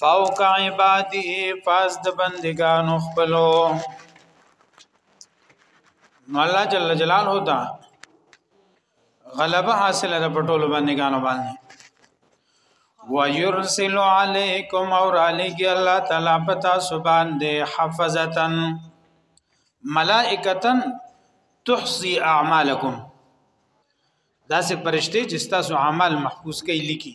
فوق عباده فاز د بندگانو خپلو نو الله جل جلاله دا غلبه حاصله د پټولو بندگانو باندې ويرسل علیکم اور علیکی الله تعالی پتا سبحان دے حفظتن ملائکتن تحصی اعمالکم دا سه پرشته چې تاسو اعمال محفوظ کوي لیکي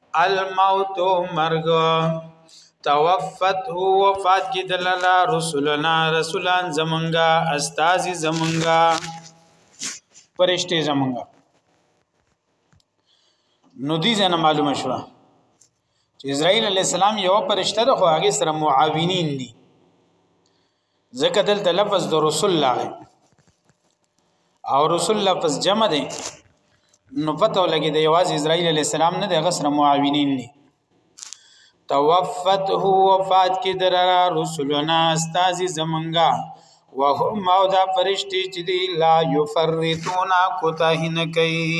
الموت مرغ توفت هو وفات کی دلالا رسولنا رسولان زمونږه استاد زمونږه پرشته زمونږه نو دي ځنه معلومه شوه چې اسرائیل علی السلام یو پرشته ده خو هغه سره معاونین دي ځکه دلته لفظ د رسول الله او رسول الله پس جمع دي نو پته ولګي د یواز اسرائیل علی السلام نه د غسر معاونین دي توفته وفات کی در رسولنا استاذ زمنګا وهم او دا فرشتي چې دی لا یفرتونا کوتاه نه کوي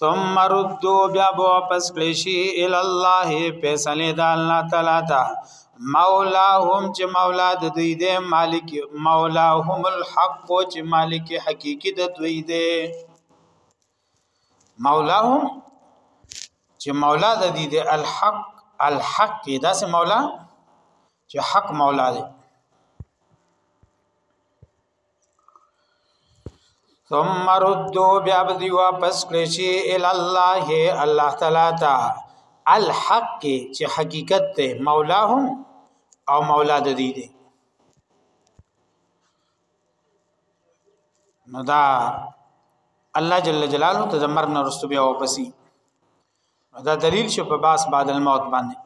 ثم ردو بیا بو پس کلیشی الالله پیسلی دا اللہ تعالی تا مولاهم چې مولا د دوی دی مالک مولاهم الحق چې مالک حقیقی د دوی دی مولاهم چې مولا د دوی دی الحق الحق دا سه مولا چې حق مولا دی ثم ردو بیا بدی واپس کړی شي ال الله الله تعالی تا الحق چې حقیقت ته مولاهم او مولا د دې دی نو دا الله جل جلاله ته د مرګ نه رسو بیا واپسی دا دلیل چې په باس بعد الموت باندې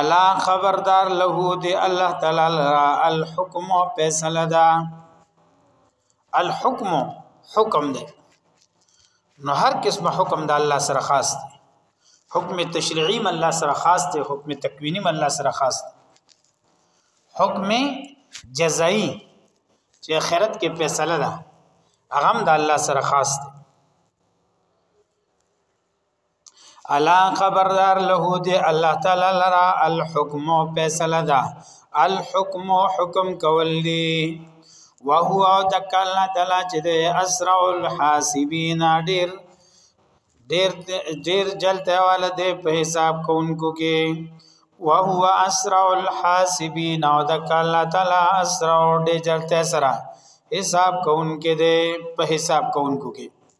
الا خبردار له دی الله تعالی را الحكم فیصله دا الحكم حکم دی نو هر قسم حکم د الله سره خاص دی حکم تشریعی من الله سره خاص دی حکم تکوینی من الله سره خاص دی حکم جزائی چې آخرت کې فیصله ده هغه د الله سره خاص دی الا خبردار له دې الله تعالی لرا الحكم فیصله ده الحكم حکم کول دي وهو تکل تعالی چې د اسرع الحاسبین ډیر ډیر ډیر جلته والا دی په حساب کوونکو کې وهو اسرع الحاسبین او د کله تعالی اسرع ډیر جلته سره حساب کوونکو دی په حساب کوونکو کې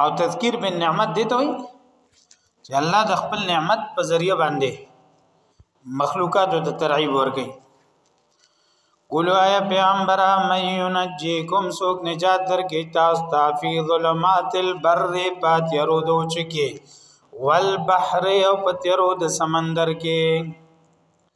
او تذکیر بن نعمت دي ته وي چې الله د خپل نعمت په ذریعہ باندې مخلوقات ته ترعیب ورکړي قولو آیا پیغمبر من ينجيكم سوک نجات در کې تاسو ته فی ظلمات البر پاتیرو دو چکی والبحر او پتیرو د سمندر کې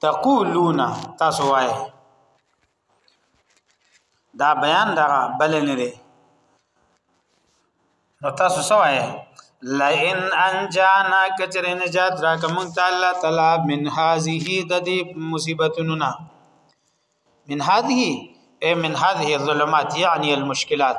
تقولون تاسو وای دا بیان دا بل نه دی نو تاسو سوای لئن انجانا کچر نجات را کوم تعالی تعالی من هذه د دې مصیبتونو نه من هذه اي من هذه الظلمات يعني المشكلات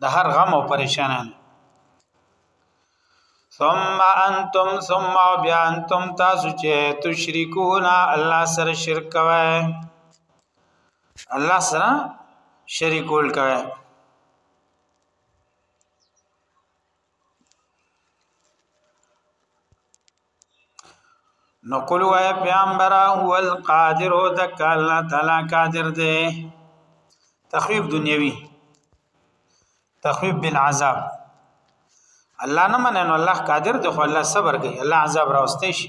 د هر غم او پریشانانو ثم انتم ثم بیا انتم تاسو چې تشریکون الله سره شرک کوي الله سره شریکول کوي نو قل وای پیغمبر هو القادر ذک الله تعالی قادر دی تخویب دنیوی تخویب بالعذاب الله نه مننه الله قادر دی خو الله صبر کوي الله عذاب راوستي شي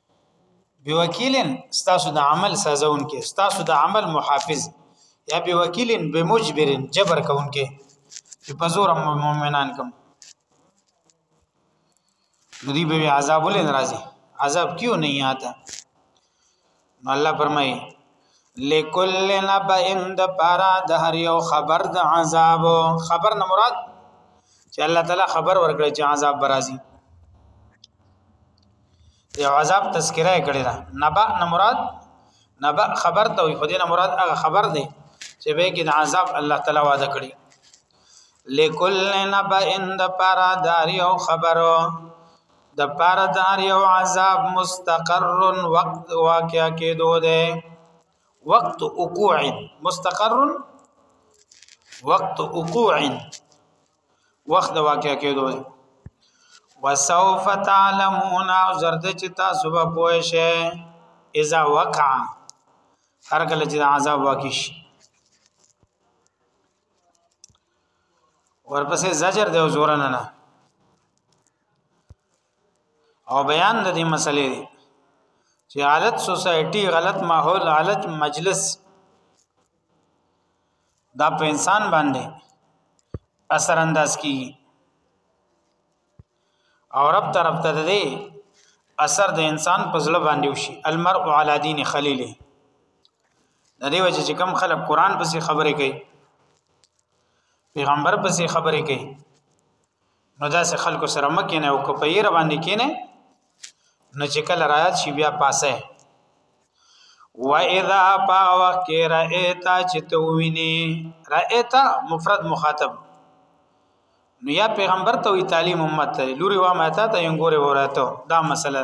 بوکیلن ستاسو د عمل سازون کې ستاسو د عمل محافظ یا بوکیلن بمجبرن جبر کون کې چې په زور مؤمنان کوم دوی به عذاب ولې ناراضي عذاب کیو نه یاته نو الله فرمایي لکل نبئن د پارا د هر یو خبر د عذاب خبر نه مراد چې الله تعالی خبر ورکړي چې عذاب برازي دی عذاب تذکرہ کړی دا نبا نه مراد نبا خبر ته وي خدای نه مراد هغه خبر دی چې به کې د عذاب الله تعالی وعده کړی لکل نبا ان د پارا دار یو خبرو د پارا دار یو عذاب مستقر وقت واقع کېدو دی وقت وقوع مستقر وقت وقوع وخت د واقع کېدو دی وسوف تعلمون او زرد چې تاسو به پوه شئ اذا وقع هر کله چې عذاب واقع شي ورپسې زجر دی زور نه نه او بیان د دې مسلې دی چې حالت سوسایټي غلط ماحول حالت مجلس دا په انسان باندې اثر انداز کی او رب طرف ته دی اثر د انسان په زړه باندې وشي المرء علی دین خلیله د دې وجه چې کم خلک قران پسې خبرې کوي پیغمبر پسې خبرې کوي نو دا سه خلکو سره مکه نه او کو په یره باندې کینه نو چې کله راځي شي بیا پاسه و اذا پا وقت کې رایتا چې تو ویني رایتا مفرد مخاطب نو یا پیغمبر ته وی تعلیم امت ته لوري وا ماته ته یې ګوره ورته دا مسله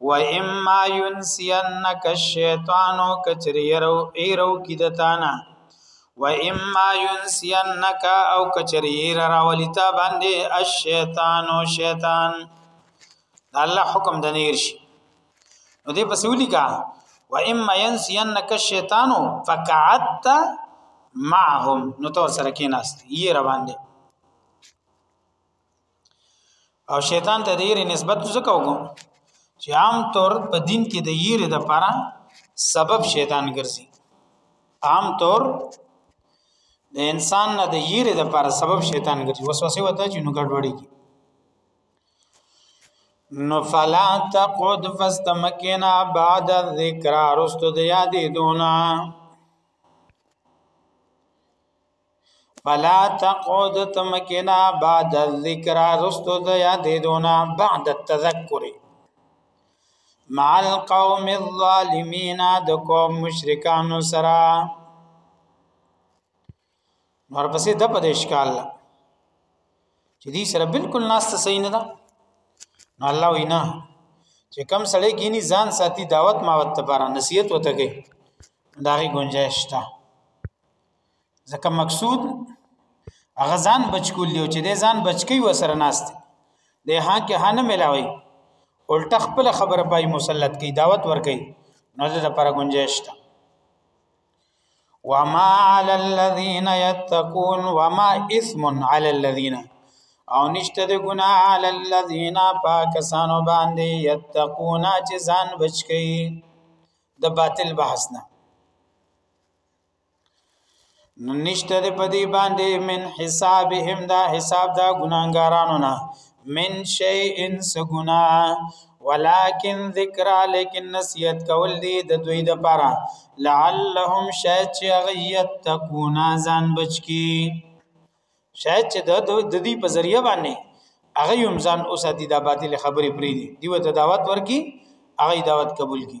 و اما ينسينك الشيطان کچر يرو ايرو کی دتانا و اما ينسينك او کچر ير راولتا باندې الشيطان او شيطان الله حکم د نیر شي نو دې پس ولیکا و اما ينسينك الشيطان فقعدت معهم نو تور سره کې ناست یې روان دي او شیطان ته د یری نسبت ځکه وکړو چې عام طور په دین کې د یری د پاره سبب شیطان ګرځي عام طور د انسان نه د یری د پاره سبب شیطان ګرځي وسوسه وته چې نو ګډوډي کی نو فلا تقود فاستمکنا بعد الذکر رست د یادې دونا فلا تقعد تمکنا بعد الذکر رستو د یادیدونا بعد التذکر مع القوم الظالمین د قوم مشرکانو سره نور پسې د په اشکال چې دې سره بالکل ناست صحیح نه ده نو الله وینا چې کم سړی کینی ځان ساتي دعوت ماوت لپاره نصیحت وته کوي داغي گنجائش شته ځکه مقصود هغه ځان بچکول دی چې د ځان بچکی وسره ناست دی ها کې هانه ملاوي الټه خپل خبره پای مسلط کی دعوت ور کوي نو د لپاره گنجائش ده وما على الذين يتقون وما اسم على الذين او نشته د ګنا على الذين پاکسانو باندې يتقون چې ځان بچکی د باطل بحث نه نو نشته دې په دې باندې من حسابهم دا حساب دا ګناګارانو نه من شیء ان سغنا ولکن ذکر لیکن نصیحت کول دي د دوی د پاره لعلهم شاید چې غیت تکونا ځان بچکی شاید چې د دې په ذریعہ باندې هغه هم ځان اوساتی د باطل خبرې پری دي دیو ته دعوت ورکی هغه دعوت قبول کی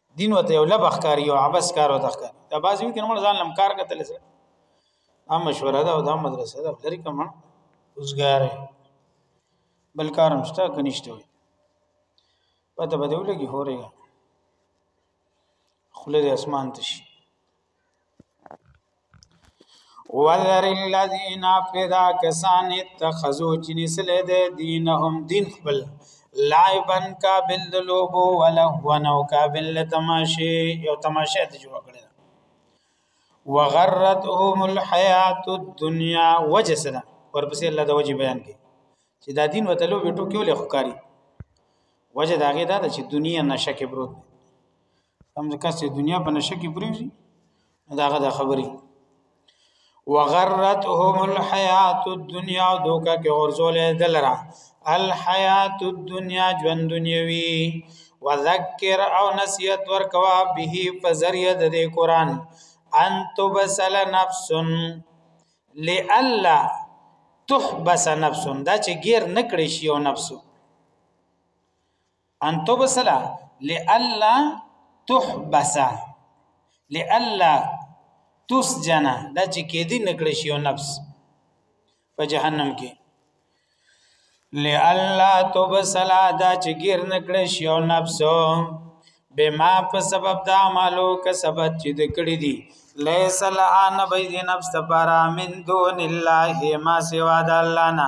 دین وته یو لبخ کار یو عبس کار وته کار دا بازی کې موږ ځان لم کار کتل سره دا مشوره ده او دا مدرسه ده لري کوم روزګار بل کار مشته کنيشته پته بده ولګي هورې خله د اسمان تشي وذر الذين فدا کسان اتخذوا جنسل دي دينهم دين خپل لعبن قابل دلوبو ولهون او قابل تماشي یو تماشي ته جوړ کړل وغرتهم الحیات الدنیا وجسدا ورپسې الله د وجه بیان کړي چې دا دین وتلو وټو کې ولې ښکاری وجه دا غي دا چې دنیا نشه کې بروت هم ځکه چې دنیا په نشه کې پریږي داغه د خبرې وغرتهم الحیات الدنیا دوکا کې اورزولې دلرا الحیات الدنیا ژوند دنیوي وذکر او نصیحت ورکوا به په ذریعہ د قرآن ان تبسل نفس لالا تحبس نفس دا چې غیر نکړي شي او نفسو ان تبصلا لالا تحبس لالا تسجن دا چې کې دي نکړې شي او نفس په جهنم کې لالا تبصلا دا چې ګیر نکړې شي او نفس بما په سبب دا مالو که سبب چې د کړې دي لیس لها نبی دی نفس تبارا من دون الله ما سوا د الله نه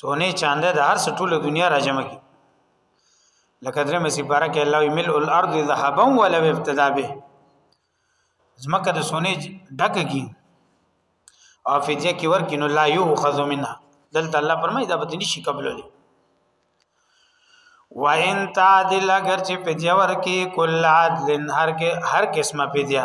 سونه چاند د هر څه ټوله دنیا راجمه کی لکه درې مې سپاره کې الله ملء الارض ذهبا ولو ابتدا به زمکه د سونه ډکه کی او فدیه کې ورکې نو لا یؤخذ منها دلته الله فرمایي دا به نشي قبلولې وان تعدل اگر چې فدیه ورکې کل عدل هر کې هر قسمه فدیه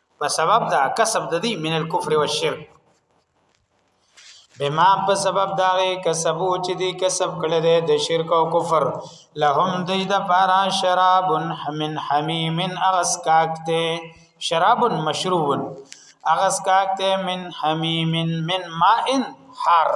په سبب دا کسب د دې من الكفر والشرك بما په سبب دا کسبو چې دې کسب کړل دې د شرک او کفر لهم دې د پارا شراب من حمیم اغس کاکته شراب مشروب اغس کاکته من حمیم من ماء حار